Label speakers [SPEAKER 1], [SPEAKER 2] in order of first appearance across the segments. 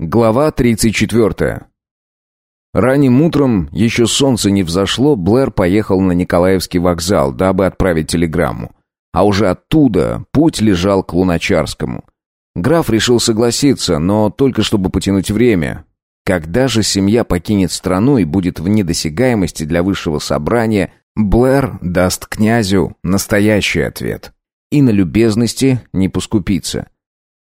[SPEAKER 1] Глава 34. Ранним утром, еще солнце не взошло, Блэр поехал на Николаевский вокзал, дабы отправить телеграмму. А уже оттуда путь лежал к Луначарскому. Граф решил согласиться, но только чтобы потянуть время. Когда же семья покинет страну и будет в недосягаемости для высшего собрания, Блэр даст князю настоящий ответ. И на любезности не поскупится.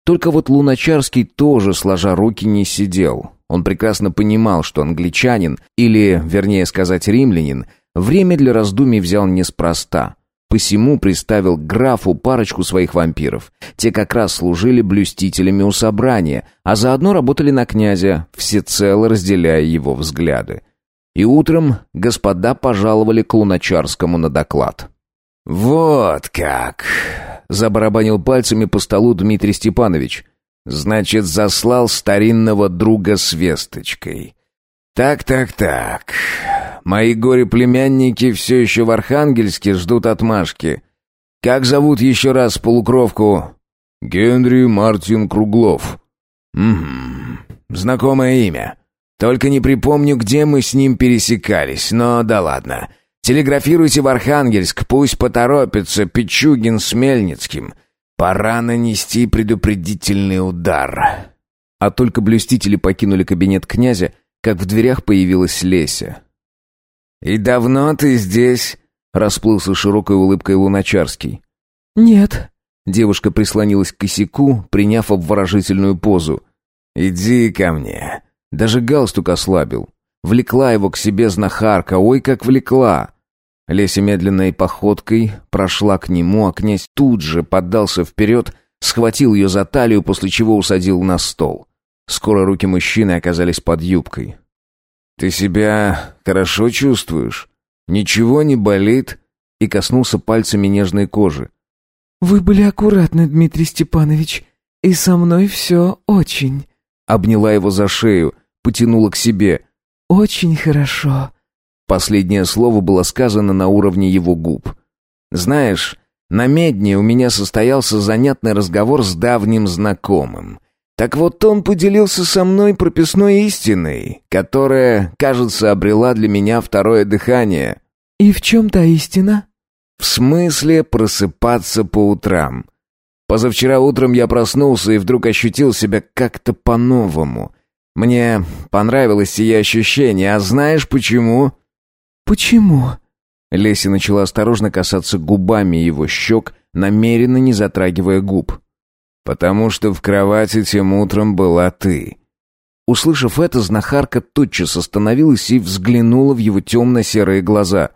[SPEAKER 1] Только вот Луначарский тоже, сложа руки, не сидел. Он прекрасно понимал, что англичанин, или, вернее сказать, римлянин, время для раздумий взял неспроста. Посему приставил к графу парочку своих вампиров. Те как раз служили блюстителями у собрания, а заодно работали на князя, всецело разделяя его взгляды. И утром господа пожаловали к Луначарскому на доклад.
[SPEAKER 2] «Вот как!» — забарабанил пальцами по столу Дмитрий Степанович. «Значит, заслал старинного друга с весточкой. Так-так-так. Мои горе-племянники все еще в Архангельске ждут отмашки. Как зовут еще раз полукровку?»
[SPEAKER 1] «Генри Мартин Круглов».
[SPEAKER 2] «Угу. Знакомое имя. Только не припомню, где мы с ним пересекались, но да ладно». Телеграфируйте в Архангельск, пусть поторопится Пичугин с Мельницким. Пора нанести предупредительный удар.
[SPEAKER 1] А только блюстители покинули кабинет князя, как в дверях появилась Леся.
[SPEAKER 2] «И давно ты здесь?» — расплылся широкой улыбкой Луначарский.
[SPEAKER 3] «Нет».
[SPEAKER 1] Девушка прислонилась к косяку, приняв обворожительную позу.
[SPEAKER 2] «Иди ко мне».
[SPEAKER 1] Даже галстук ослабил. Влекла его к себе знахарка, ой, как влекла. Леся медленной походкой прошла к нему, а князь тут же поддался вперед, схватил ее за талию, после чего усадил на стол. Скоро руки мужчины оказались под юбкой.
[SPEAKER 2] «Ты себя хорошо чувствуешь? Ничего не болит?»
[SPEAKER 1] И коснулся пальцами нежной кожи.
[SPEAKER 3] «Вы были аккуратны, Дмитрий Степанович, и со мной все очень...»
[SPEAKER 1] Обняла его за шею, потянула к себе.
[SPEAKER 3] «Очень хорошо».
[SPEAKER 1] Последнее слово было сказано на уровне его губ.
[SPEAKER 2] «Знаешь, на Медне у меня состоялся занятный разговор с давним знакомым. Так вот он поделился со мной прописной истиной, которая, кажется, обрела для меня второе дыхание».
[SPEAKER 3] «И в чем та истина?»
[SPEAKER 2] «В смысле просыпаться по утрам». Позавчера утром я проснулся и вдруг ощутил себя как-то по-новому. Мне понравилось сие ощущение, а знаешь почему?»
[SPEAKER 3] «Почему?»
[SPEAKER 1] Леся начала осторожно касаться губами его щек, намеренно не затрагивая губ.
[SPEAKER 2] «Потому что в кровати тем утром была ты».
[SPEAKER 1] Услышав это, знахарка тотчас остановилась и взглянула в его темно-серые глаза.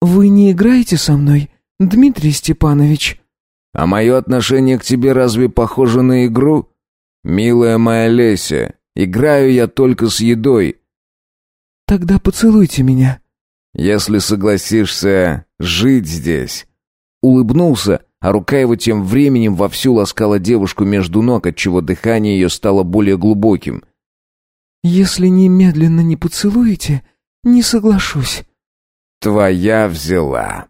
[SPEAKER 3] «Вы не играете со мной, Дмитрий Степанович?»
[SPEAKER 2] «А мое отношение к тебе разве похоже на игру?» «Милая моя Леся, играю я только с едой».
[SPEAKER 3] «Тогда поцелуйте меня»,
[SPEAKER 2] если согласишься жить здесь».
[SPEAKER 1] Улыбнулся, а рука его тем временем вовсю ласкала девушку между ног, отчего дыхание ее стало более глубоким.
[SPEAKER 3] «Если немедленно не поцелуете, не соглашусь».
[SPEAKER 2] «Твоя взяла».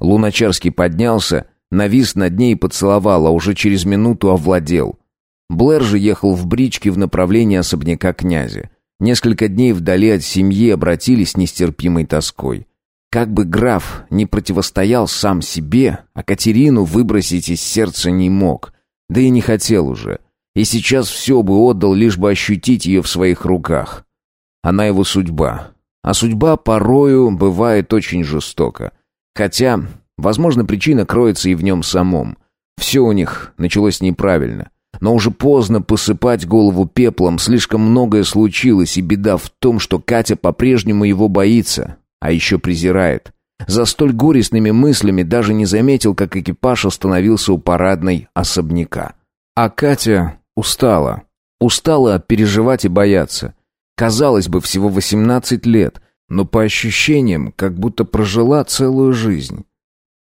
[SPEAKER 1] Луначарский поднялся, навис над ней и поцеловал, а уже через минуту овладел. Блэр же ехал в бричке в направлении особняка князя. Несколько дней вдали от семьи обратились нестерпимой тоской. Как бы граф не противостоял сам себе, а Катерину выбросить из сердца не мог, да и не хотел уже. И сейчас все бы отдал, лишь бы ощутить ее в своих руках. Она его судьба. А судьба порою бывает очень жестока. Хотя, возможно, причина кроется и в нем самом. Все у них началось неправильно. Но уже поздно посыпать голову пеплом, слишком многое случилось, и беда в том, что Катя по-прежнему его боится, а еще презирает. За столь горестными мыслями даже не заметил, как экипаж остановился у парадной особняка. А Катя устала. Устала переживать и бояться. Казалось бы, всего 18 лет, но по ощущениям, как будто прожила целую жизнь.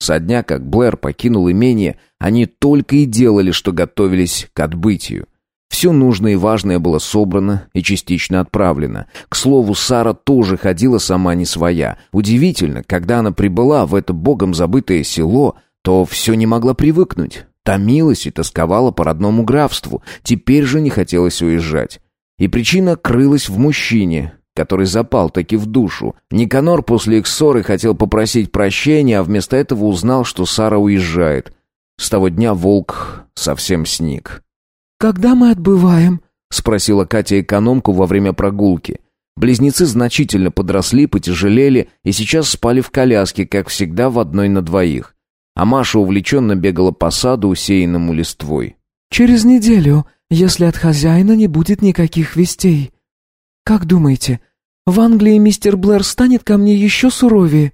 [SPEAKER 1] Со дня, как Блэр покинул имение, они только и делали, что готовились к отбытию. Все нужное и важное было собрано и частично отправлено. К слову, Сара тоже ходила сама не своя. Удивительно, когда она прибыла в это богом забытое село, то все не могла привыкнуть. Томилась и тосковала по родному графству. Теперь же не хотелось уезжать. И причина крылась в мужчине, который запал таки в душу. Никанор после их ссоры хотел попросить прощения, а вместо этого узнал, что Сара уезжает. С того дня волк совсем сник.
[SPEAKER 3] «Когда мы отбываем?»
[SPEAKER 1] — спросила Катя экономку во время прогулки. Близнецы значительно подросли, потяжелели и сейчас спали в коляске, как всегда, в одной на двоих. А Маша увлеченно бегала по саду, усеянному листвой.
[SPEAKER 3] «Через неделю, если от хозяина не будет никаких вестей. Как думаете, в Англии мистер Блэр станет ко мне еще суровее?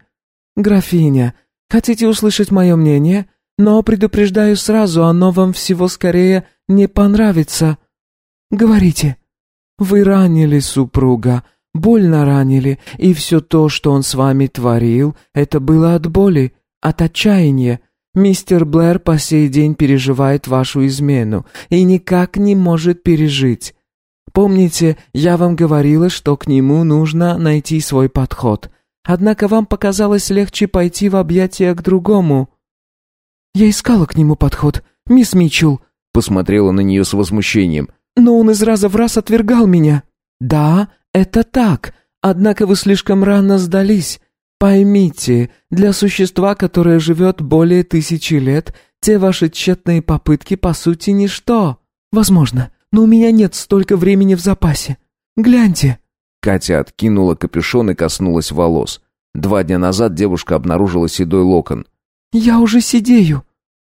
[SPEAKER 3] Графиня, хотите услышать мое мнение? Но предупреждаю сразу, оно вам всего скорее не понравится. Говорите. Вы ранили супруга, больно ранили, и все то, что он с вами творил, это было от боли, от отчаяния. Мистер Блэр по сей день переживает вашу измену и никак не может пережить. Помните, я вам говорила, что к нему нужно найти свой подход. Однако вам показалось легче пойти в объятия к другому. Я искала к нему подход, мисс Митчелл,
[SPEAKER 1] посмотрела на нее с возмущением.
[SPEAKER 3] Но он из раза в раз отвергал меня. Да, это так, однако вы слишком рано сдались. Поймите, для существа, которое живет более тысячи лет, те ваши тщетные попытки, по сути, ничто. Возможно, но у меня нет столько времени в запасе. Гляньте».
[SPEAKER 1] Катя откинула капюшон и коснулась волос. Два дня назад девушка обнаружила седой локон.
[SPEAKER 3] «Я уже сидею».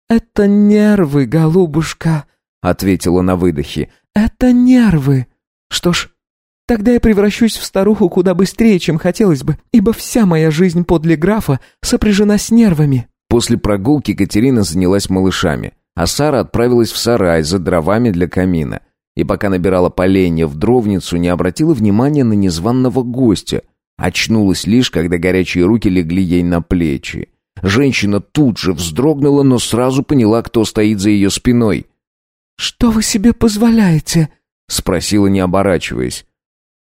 [SPEAKER 3] «Это нервы, голубушка», — ответила на выдохе. «Это нервы. Что ж, тогда я превращусь в старуху куда быстрее, чем хотелось бы, ибо вся моя жизнь подле графа сопряжена с нервами».
[SPEAKER 1] После прогулки Катерина занялась малышами а Сара отправилась в сарай за дровами для камина. И пока набирала поленья в дровницу, не обратила внимания на незваного гостя. Очнулась лишь, когда горячие руки легли ей на плечи. Женщина тут же вздрогнула, но сразу поняла, кто стоит за ее спиной.
[SPEAKER 3] «Что вы себе позволяете?»
[SPEAKER 1] — спросила, не оборачиваясь.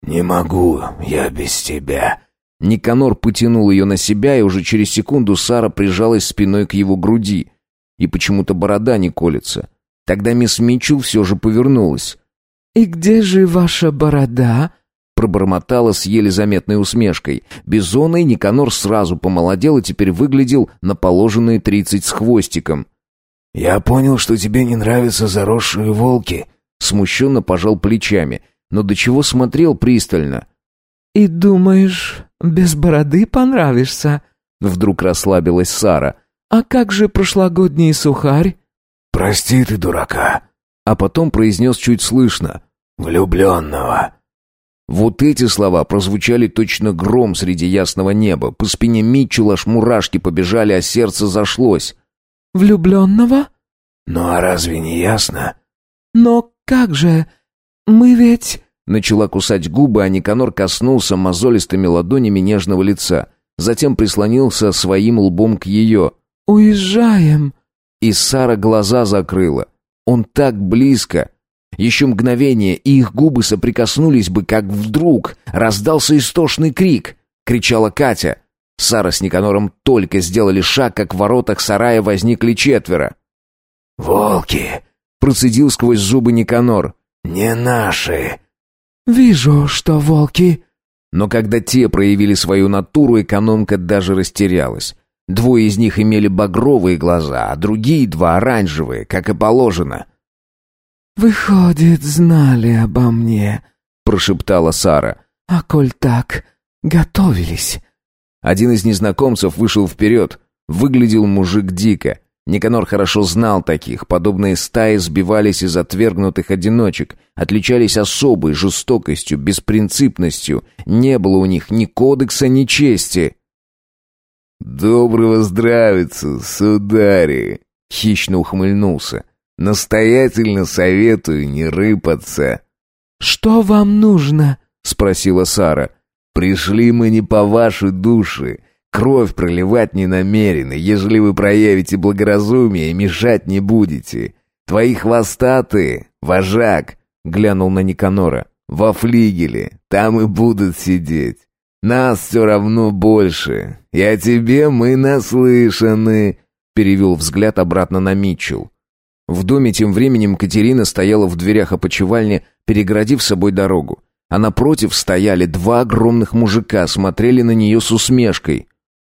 [SPEAKER 2] «Не могу я без тебя».
[SPEAKER 1] Никанор потянул ее на себя, и уже через секунду Сара прижалась спиной к его груди — и почему-то борода не колется. Тогда мисс Митчелл все же повернулась.
[SPEAKER 3] «И где же ваша борода?»
[SPEAKER 1] Пробормотала с еле заметной усмешкой. Бизонный Никанор сразу помолодел и теперь выглядел на положенные тридцать с хвостиком.
[SPEAKER 2] «Я понял, что тебе не нравятся заросшие волки»,
[SPEAKER 1] смущенно пожал плечами, но до чего смотрел пристально.
[SPEAKER 3] «И думаешь, без бороды понравишься?»
[SPEAKER 1] Вдруг расслабилась Сара.
[SPEAKER 3] «А как же прошлогодний сухарь?»
[SPEAKER 2] «Прости ты, дурака!»
[SPEAKER 1] А потом произнес чуть слышно.
[SPEAKER 2] «Влюбленного!»
[SPEAKER 1] Вот эти слова прозвучали точно гром среди ясного неба. По спине Митчелла аж мурашки побежали, а сердце зашлось.
[SPEAKER 3] «Влюбленного?»
[SPEAKER 2] «Ну а разве не ясно?»
[SPEAKER 3] «Но как же? Мы ведь...»
[SPEAKER 1] Начала кусать губы, а Никанор коснулся мозолистыми ладонями нежного лица. Затем прислонился своим лбом к ее.
[SPEAKER 3] «Уезжаем!»
[SPEAKER 1] И Сара глаза закрыла. Он так близко. Еще мгновение, и их губы соприкоснулись бы, как вдруг раздался истошный крик. Кричала Катя. Сара с Никанором только сделали шаг, как в воротах сарая возникли четверо.
[SPEAKER 2] «Волки!»
[SPEAKER 1] — процедил сквозь зубы Никанор.
[SPEAKER 2] «Не наши!»
[SPEAKER 3] «Вижу, что волки!»
[SPEAKER 1] Но когда те проявили свою натуру, экономка даже растерялась. Двое из них имели багровые глаза, а другие два оранжевые, как и положено.
[SPEAKER 3] «Выходит, знали обо мне», — прошептала Сара. «А коль так, готовились».
[SPEAKER 1] Один из незнакомцев вышел вперед. Выглядел мужик дико. Никанор хорошо знал таких. Подобные стаи сбивались из отвергнутых одиночек, отличались особой жестокостью, беспринципностью. Не было у них ни кодекса, ни чести.
[SPEAKER 2] «Доброго здравица, судари!» — хищно ухмыльнулся. «Настоятельно советую не рыпаться».
[SPEAKER 3] «Что вам нужно?»
[SPEAKER 1] — спросила Сара.
[SPEAKER 2] «Пришли мы не по вашей душе. Кровь проливать не намерены, ежели вы проявите благоразумие, мешать не будете. Твои хвостатые, вожак!» — глянул на Никанора. «Во флигеле, там и будут сидеть. Нас все равно больше. И о тебе мы наслышаны», — перевел взгляд обратно на Митчелл.
[SPEAKER 1] В доме тем временем Катерина стояла в дверях опочивальни, перегородив собой дорогу. А напротив стояли два огромных мужика, смотрели на нее с усмешкой.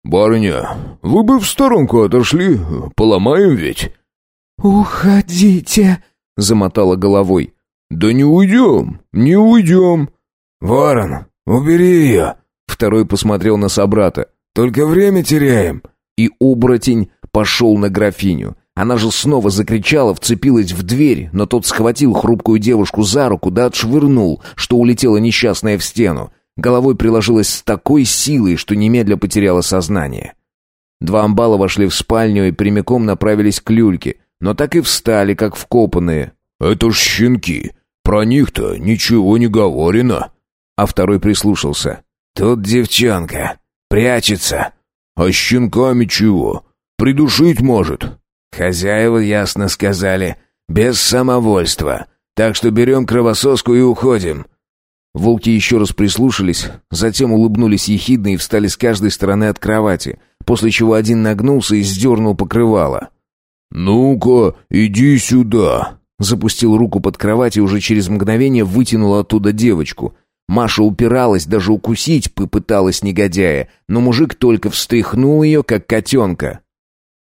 [SPEAKER 2] «Барыня, вы бы в сторонку отошли, поломаем ведь».
[SPEAKER 3] «Уходите», — замотала головой.
[SPEAKER 2] «Да не уйдем, не уйдем».
[SPEAKER 4] «Ворон, убери ее», — второй посмотрел на собрата. «Только время теряем».
[SPEAKER 1] И оборотень пошел на графиню. Она же снова закричала, вцепилась в дверь, но тот схватил хрупкую девушку за руку да отшвырнул, что улетела несчастная в стену. Головой приложилась с такой силой, что немедля потеряла сознание. Два амбала вошли в спальню и прямиком направились к люльке, но так и встали, как вкопанные.
[SPEAKER 2] «Это ж щенки, про них-то ничего не говорено».
[SPEAKER 1] А второй прислушался.
[SPEAKER 4] «Тут девчонка, прячется».
[SPEAKER 2] «А с щенками чего? Придушить может».
[SPEAKER 4] «Хозяева ясно сказали, без самовольства, так что берем кровососку и уходим».
[SPEAKER 1] Волки еще раз прислушались, затем улыбнулись ехидно и встали с каждой стороны от кровати, после чего один нагнулся и сдернул покрывало.
[SPEAKER 2] «Ну-ка, иди сюда!»
[SPEAKER 1] Запустил руку под кровать и уже через мгновение вытянул оттуда девочку. Маша упиралась, даже укусить попыталась негодяя, но мужик только встряхнул ее, как котенка.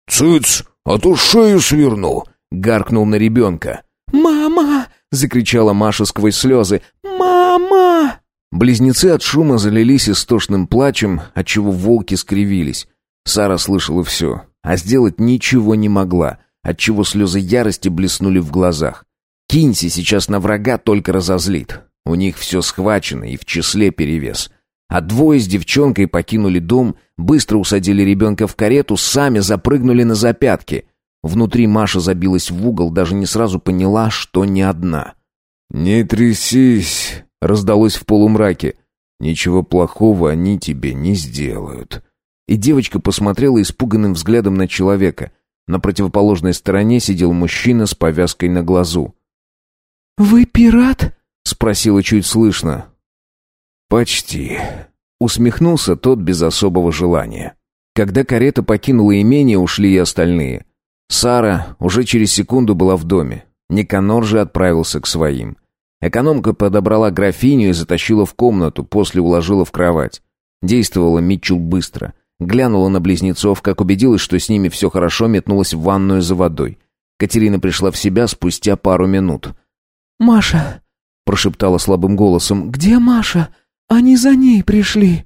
[SPEAKER 2] «Цыц, а то шею сверну!»
[SPEAKER 1] — гаркнул на ребенка.
[SPEAKER 3] «Мама!» — закричала Маша сквозь слезы. «Мама!»
[SPEAKER 1] Близнецы от шума залились истошным плачем, отчего волки скривились. Сара слышала все, а сделать ничего не могла, отчего слезы ярости блеснули в глазах. Кинси сейчас на врага только разозлит. У них все схвачено и в числе перевес. А двое с девчонкой покинули дом, быстро усадили ребенка в карету, сами запрыгнули на запятки. Внутри Маша забилась в угол, даже не сразу поняла, что не одна.
[SPEAKER 4] «Не трясись», — раздалось в полумраке. «Ничего плохого они тебе не сделают».
[SPEAKER 1] И девочка посмотрела испуганным взглядом на человека. На противоположной стороне сидел мужчина с повязкой на глазу.
[SPEAKER 3] «Вы пират?»
[SPEAKER 1] — спросила чуть слышно.
[SPEAKER 4] «Почти», —
[SPEAKER 1] усмехнулся тот без особого желания. Когда карета покинула имение, ушли и остальные. Сара уже через секунду была в доме. Никанор же отправился к своим. Экономка подобрала графиню и затащила в комнату, после уложила в кровать. Действовала Митчул быстро. Глянула на близнецов, как убедилась, что с ними все хорошо, метнулась в ванную за водой. Катерина пришла в себя спустя пару минут.
[SPEAKER 3] «Маша!» — прошептала слабым голосом. «Где Маша? Они за ней пришли!»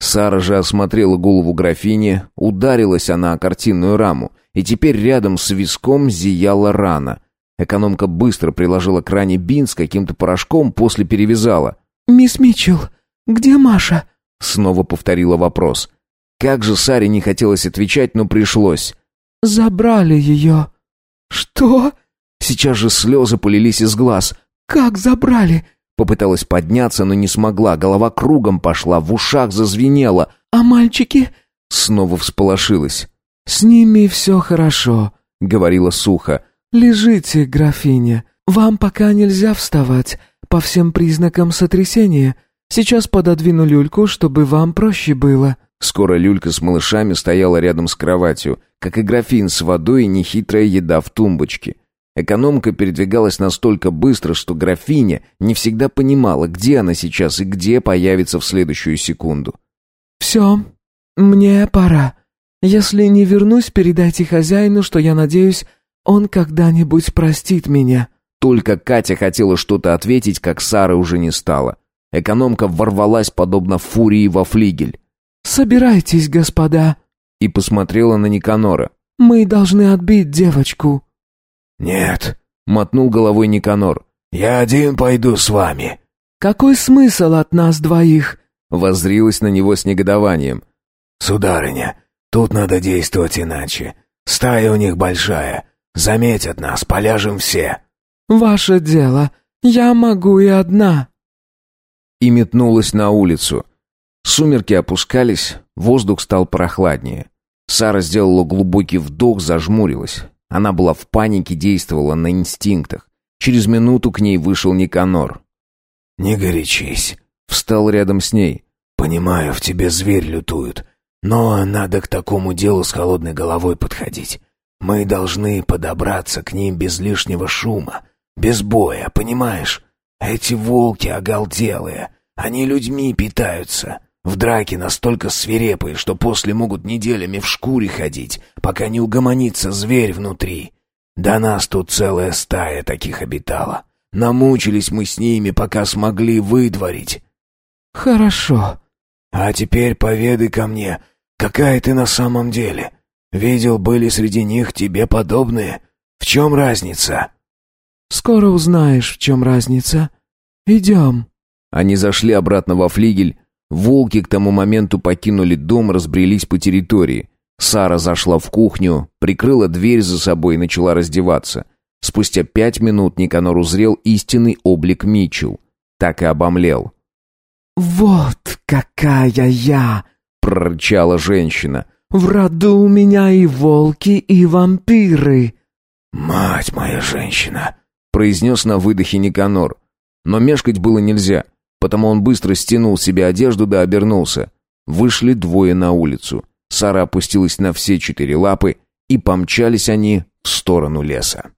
[SPEAKER 1] Сара же осмотрела голову графини, ударилась она о картинную раму, и теперь рядом с виском зияла рана. Экономка быстро приложила к ране бинт с каким-то порошком, после перевязала.
[SPEAKER 3] «Мисс Митчелл, где Маша?»
[SPEAKER 1] Снова повторила вопрос. Как же Саре не хотелось отвечать, но пришлось.
[SPEAKER 3] «Забрали ее». «Что?»
[SPEAKER 1] Сейчас же слезы полились из глаз.
[SPEAKER 3] «Как забрали?»
[SPEAKER 1] Попыталась подняться, но не смогла. Голова кругом пошла, в ушах зазвенело.
[SPEAKER 3] «А мальчики?»
[SPEAKER 1] Снова всполошилась.
[SPEAKER 3] «С ними все хорошо», — говорила сухо. «Лежите, графиня. Вам пока нельзя вставать. По всем признакам сотрясения. Сейчас пододвину люльку, чтобы вам проще было».
[SPEAKER 1] Скоро люлька с малышами стояла рядом с кроватью, как и графин с водой и нехитрая еда в тумбочке. Экономка передвигалась настолько быстро, что графиня не всегда понимала, где она сейчас и где появится в следующую секунду.
[SPEAKER 3] «Все, мне пора. Если не вернусь, передайте хозяину, что я надеюсь, он когда-нибудь простит меня».
[SPEAKER 1] Только Катя хотела что-то ответить, как Сары уже не стало. Экономка ворвалась, подобно фурии во флигель.
[SPEAKER 3] «Собирайтесь, господа»,
[SPEAKER 1] и посмотрела на Никанора.
[SPEAKER 3] «Мы должны отбить девочку».
[SPEAKER 4] «Нет», —
[SPEAKER 1] мотнул головой Никанор.
[SPEAKER 4] «Я один пойду с вами».
[SPEAKER 3] «Какой смысл от нас двоих?»
[SPEAKER 1] Воззрилась на него с негодованием.
[SPEAKER 4] «Сударыня, тут надо действовать иначе. Стая у них большая. Заметят нас, поляжем все».
[SPEAKER 3] «Ваше дело. Я могу и одна».
[SPEAKER 1] И метнулась на улицу. Сумерки опускались, воздух стал прохладнее. Сара сделала глубокий вдох, зажмурилась. Она была в панике, действовала на инстинктах. Через минуту к ней вышел Никанор.
[SPEAKER 4] «Не горячись», —
[SPEAKER 1] встал рядом с ней.
[SPEAKER 4] «Понимаю, в тебе зверь лютует, но надо к такому делу с холодной головой подходить. Мы должны подобраться к ним без лишнего шума, без боя, понимаешь? Эти волки оголтелые, они людьми питаются. В драке настолько свирепые, что после могут неделями в шкуре ходить, пока не угомонится зверь внутри. До нас тут целая стая таких обитала. Намучились мы с ними, пока смогли выдворить.
[SPEAKER 3] Хорошо.
[SPEAKER 4] А теперь поведай ко мне, какая ты на самом деле. Видел, были среди них тебе подобные. В чем разница?
[SPEAKER 3] Скоро узнаешь, в чем разница. Идем.
[SPEAKER 1] Они зашли обратно во флигель. Волки к тому моменту покинули дом, разбрелись по территории. Сара зашла в кухню, прикрыла дверь за собой и начала раздеваться. Спустя пять минут Никанор узрел истинный облик Мичел. Так и обомлел.
[SPEAKER 3] «Вот какая я!»
[SPEAKER 1] — прорычала женщина.
[SPEAKER 3] В роду у меня и волки, и вампиры».
[SPEAKER 4] «Мать моя женщина!»
[SPEAKER 1] — произнес на выдохе Никанор. Но мешкать было нельзя, потому он быстро стянул себе одежду да обернулся. Вышли двое на улицу. Сара опустилась на все четыре лапы, и помчались они в сторону леса.